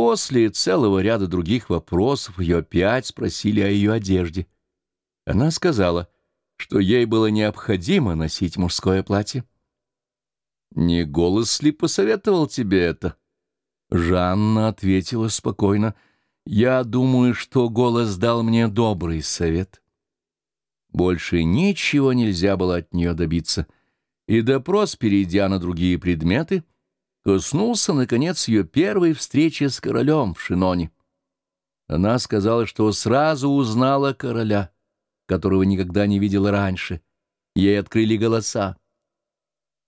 После целого ряда других вопросов ее опять спросили о ее одежде. Она сказала, что ей было необходимо носить мужское платье. «Не голос ли посоветовал тебе это?» Жанна ответила спокойно, «Я думаю, что голос дал мне добрый совет». Больше ничего нельзя было от нее добиться, и допрос, перейдя на другие предметы, коснулся, наконец, ее первой встречи с королем в Шиноне. Она сказала, что сразу узнала короля, которого никогда не видела раньше. Ей открыли голоса.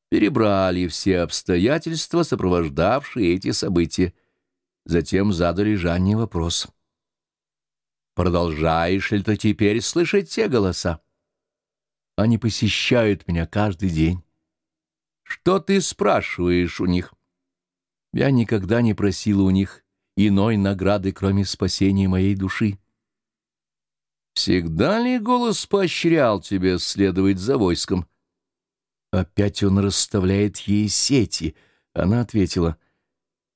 Перебрали все обстоятельства, сопровождавшие эти события. Затем задали Жанне вопрос. «Продолжаешь ли ты теперь слышать те голоса? Они посещают меня каждый день. Что ты спрашиваешь у них?» Я никогда не просила у них иной награды, кроме спасения моей души. Всегда ли голос поощрял тебя следовать за войском? Опять он расставляет ей сети. Она ответила,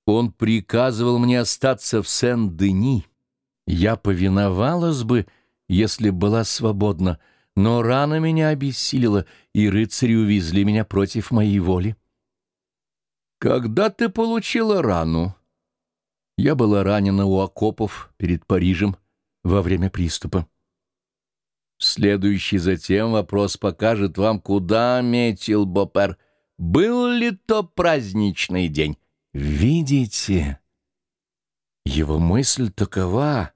он приказывал мне остаться в Сен-Дени. Я повиновалась бы, если была свободна, но рана меня обессилила, и рыцари увезли меня против моей воли. «Когда ты получила рану?» Я была ранена у окопов перед Парижем во время приступа. Следующий затем вопрос покажет вам, куда метил Бопер. Был ли то праздничный день? Видите? Его мысль такова.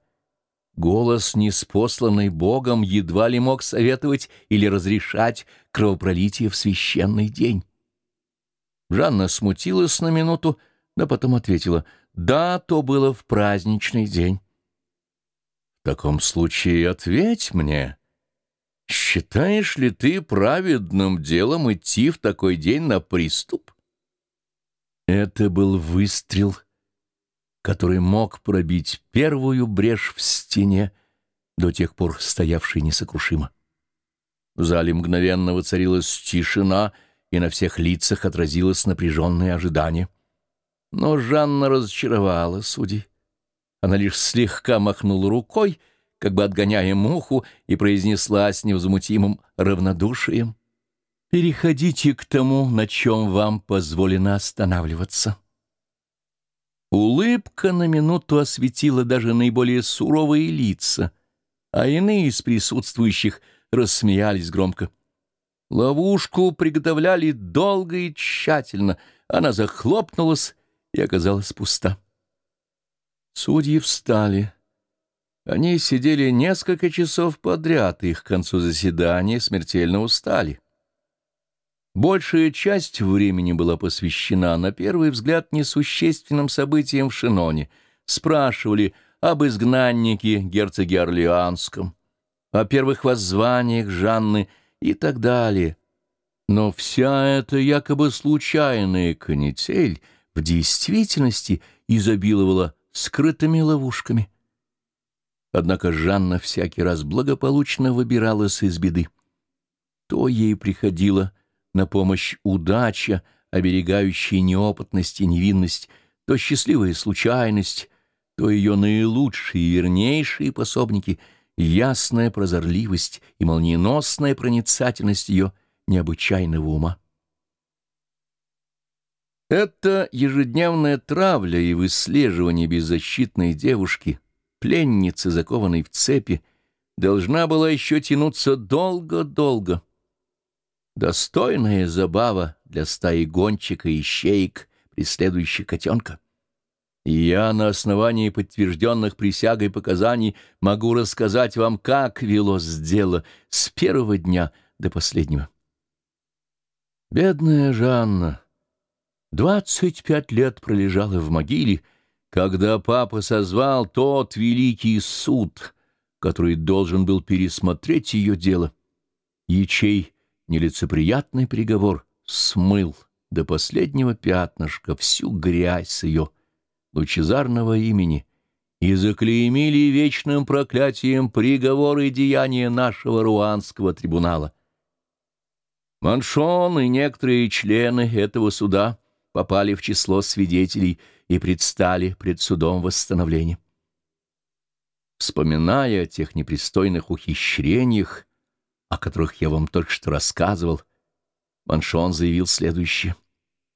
Голос, неспосланный Богом, едва ли мог советовать или разрешать кровопролитие в священный день. Жанна смутилась на минуту, но потом ответила, «Да, то было в праздничный день». «В таком случае ответь мне, считаешь ли ты праведным делом идти в такой день на приступ?» Это был выстрел, который мог пробить первую брешь в стене, до тех пор стоявшей несокрушимо. В зале мгновенно воцарилась тишина — и на всех лицах отразилось напряженное ожидание. Но Жанна разочаровала судей. Она лишь слегка махнула рукой, как бы отгоняя муху, и произнесла с невозмутимым равнодушием. «Переходите к тому, на чем вам позволено останавливаться». Улыбка на минуту осветила даже наиболее суровые лица, а иные из присутствующих рассмеялись громко. Ловушку приготовляли долго и тщательно. Она захлопнулась и оказалась пуста. Судьи встали. Они сидели несколько часов подряд, и к концу заседания смертельно устали. Большая часть времени была посвящена, на первый взгляд, несущественным событиям в Шиноне. Спрашивали об изгнаннике герцоге Орлеанском, о первых воззваниях Жанны и так далее. Но вся эта якобы случайная канитель в действительности изобиловала скрытыми ловушками. Однако Жанна всякий раз благополучно выбиралась из беды. То ей приходила на помощь удача, оберегающая неопытность и невинность, то счастливая случайность, то ее наилучшие и вернейшие пособники — ясная прозорливость и молниеносная проницательность ее необычайного ума. Это ежедневная травля и выслеживание беззащитной девушки, пленницы, закованной в цепи, должна была еще тянуться долго-долго. Достойная забава для стаи гончика и щейк, преследующих котенка. И я на основании подтвержденных присягой показаний могу рассказать вам, как велось дело с первого дня до последнего. Бедная Жанна двадцать пять лет пролежала в могиле, когда папа созвал тот великий суд, который должен был пересмотреть ее дело, и чей нелицеприятный приговор смыл до последнего пятнышка всю грязь ее лучезарного имени и заклеймили вечным проклятием приговоры и деяния нашего руанского трибунала. Маншон и некоторые члены этого суда попали в число свидетелей, и предстали пред судом восстановления. Вспоминая о тех непристойных ухищрениях, о которых я вам только что рассказывал, Маншон заявил следующее.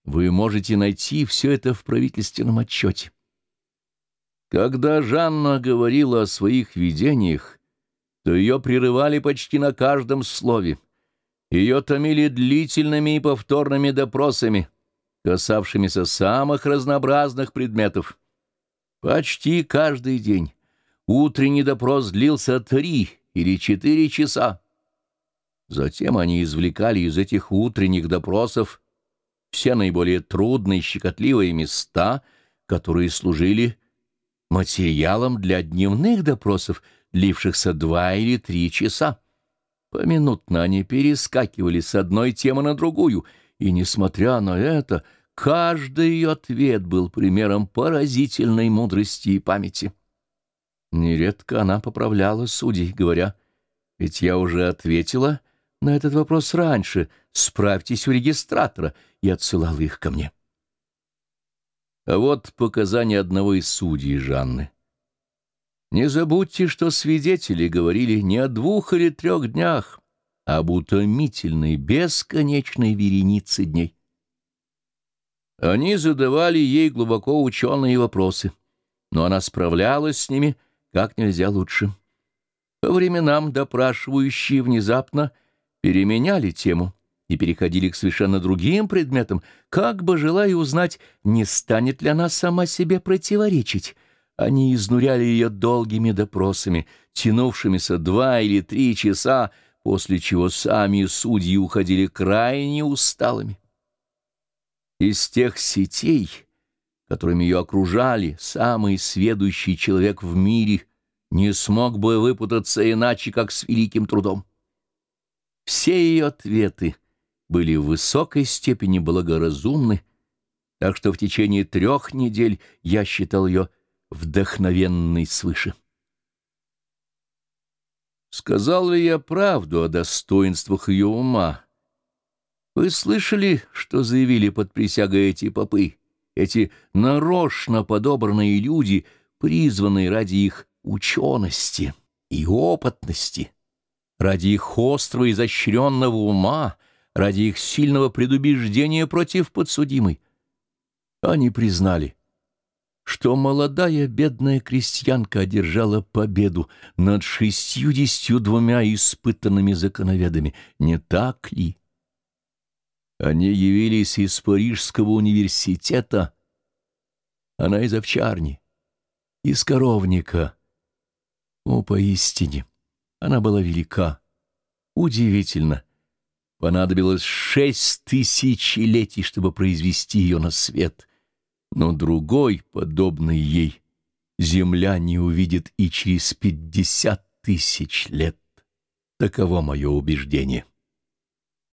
Вы можете найти все это в правительственном отчете. Когда Жанна говорила о своих видениях, то ее прерывали почти на каждом слове. Ее томили длительными и повторными допросами, касавшимися самых разнообразных предметов. Почти каждый день утренний допрос длился три или четыре часа. Затем они извлекали из этих утренних допросов все наиболее трудные щекотливые места, которые служили материалом для дневных допросов, длившихся два или три часа. Поминутно они перескакивали с одной темы на другую, и, несмотря на это, каждый ее ответ был примером поразительной мудрости и памяти. Нередко она поправляла судей, говоря, «Ведь я уже ответила на этот вопрос раньше, справьтесь у регистратора», и отсылала их ко мне. А вот показания одного из судей Жанны. Не забудьте, что свидетели говорили не о двух или трех днях, а об утомительной, бесконечной веренице дней. Они задавали ей глубоко ученые вопросы, но она справлялась с ними как нельзя лучше. По временам допрашивающие внезапно переменяли тему и переходили к совершенно другим предметам, как бы желая узнать, не станет ли она сама себе противоречить. Они изнуряли ее долгими допросами, тянувшимися два или три часа, после чего сами судьи уходили крайне усталыми. Из тех сетей, которыми ее окружали, самый сведущий человек в мире не смог бы выпутаться иначе, как с великим трудом. Все ее ответы — были в высокой степени благоразумны, так что в течение трех недель я считал ее вдохновенной свыше. Сказал ли я правду о достоинствах ее ума? Вы слышали, что заявили под присягой эти попы, эти нарочно подобранные люди, призванные ради их учености и опытности, ради их острого изощренного ума, ради их сильного предубеждения против подсудимой. Они признали, что молодая бедная крестьянка одержала победу над шестьюдесятью двумя испытанными законоведами. Не так ли? Они явились из Парижского университета. Она из овчарни, из коровника. О, поистине, она была велика, удивительно Понадобилось шесть тысячелетий, чтобы произвести ее на свет. Но другой, подобный ей, земля не увидит и через пятьдесят тысяч лет. Таково мое убеждение.